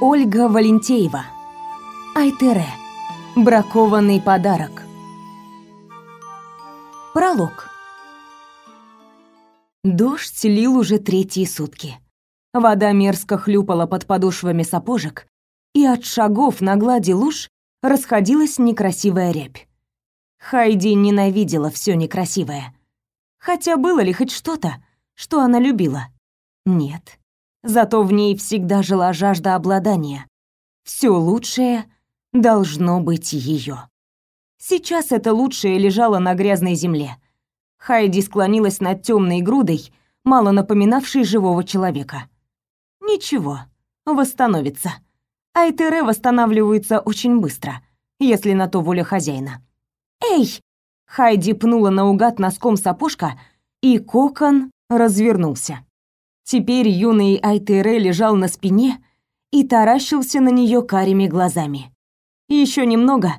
Ольга Валентеева. Айтере. Бракованный подарок. Пролог. Дождь лил уже третьи сутки. Вода мерзко хлюпала под подошвами сапожек, и от шагов на глади луж расходилась некрасивая рябь. Хайди ненавидела все некрасивое. Хотя было ли хоть что-то, что она любила? Нет. Зато в ней всегда жила жажда обладания. Все лучшее должно быть ее. Сейчас это лучшее лежало на грязной земле. Хайди склонилась над темной грудой, мало напоминавшей живого человека. Ничего, восстановится. Айтере восстанавливаются очень быстро, если на то воля хозяина. «Эй!» Хайди пнула наугад носком сапожка, и кокон развернулся. Теперь юный Айтере лежал на спине и таращился на нее карими глазами. Еще немного,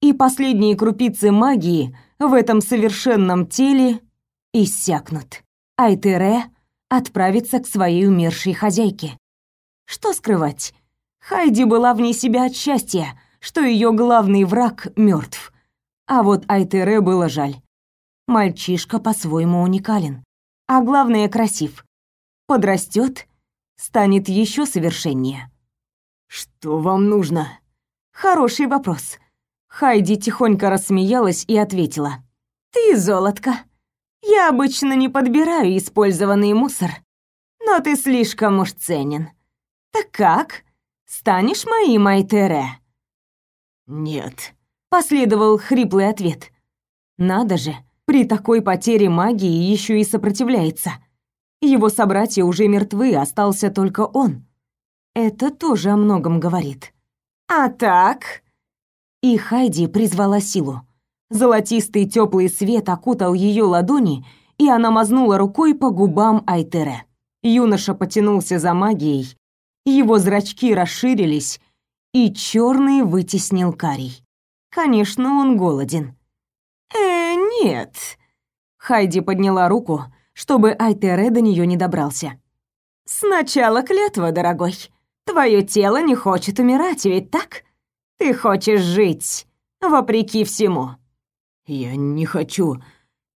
и последние крупицы магии в этом совершенном теле иссякнут. Айтере отправится к своей умершей хозяйке. Что скрывать? Хайди была вне себя от счастья, что ее главный враг мертв. А вот Айтере было жаль. Мальчишка по-своему уникален, а главное красив. Подрастет, станет еще совершеннее. Что вам нужно? Хороший вопрос. Хайди тихонько рассмеялась и ответила: "Ты золотко. Я обычно не подбираю использованный мусор, но ты слишком уж ценен. Так как? Станешь моим Айтере?" Нет, последовал хриплый ответ. Надо же, при такой потере магии еще и сопротивляется. Его собратья уже мертвы, остался только он. Это тоже о многом говорит. А так, и Хайди призвала силу. Золотистый теплый свет окутал ее ладони, и она мазнула рукой по губам Айтере. Юноша потянулся за магией, его зрачки расширились, и черный вытеснил карий. Конечно, он голоден. «Э, нет». Хайди подняла руку, чтобы Айтере до нее не добрался. «Сначала клятва, дорогой. Твое тело не хочет умирать, ведь так? Ты хочешь жить, вопреки всему». «Я не хочу.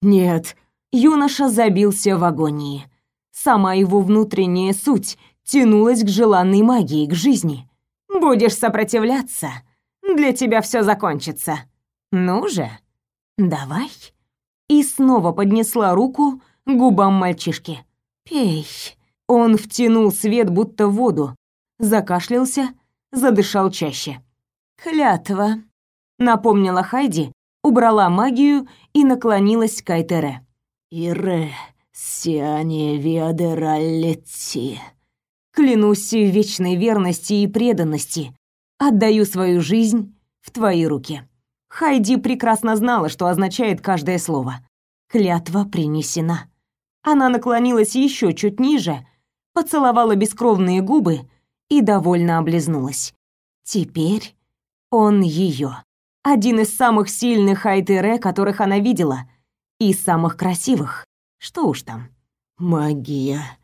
Нет». Юноша забился в агонии. Сама его внутренняя суть тянулась к желанной магии, к жизни. «Будешь сопротивляться, для тебя все закончится. Ну же, давай. И снова поднесла руку губам мальчишки. Пей. Он втянул свет будто в воду, закашлялся, задышал чаще. Клятва, напомнила Хайди, убрала магию и наклонилась к Айтере. Ире, сиане виадераллетти. Клянусь в вечной верности и преданности, Отдаю свою жизнь в твои руки. Хайди прекрасно знала, что означает каждое слово. Клятва принесена. Она наклонилась еще чуть ниже, поцеловала бескровные губы и довольно облизнулась. Теперь он ее. Один из самых сильных Айтере, которых она видела, и самых красивых. Что уж там. Магия.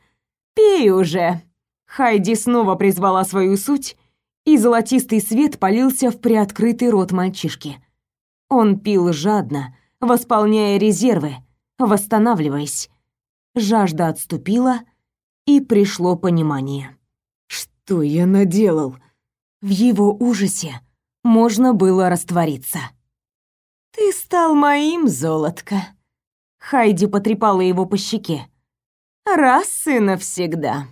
Пей уже. Хайди снова призвала свою суть и золотистый свет полился в приоткрытый рот мальчишки. Он пил жадно, восполняя резервы, восстанавливаясь. Жажда отступила, и пришло понимание. Что я наделал? В его ужасе можно было раствориться. Ты стал моим, золотко. Хайди потрепала его по щеке. Раз и навсегда.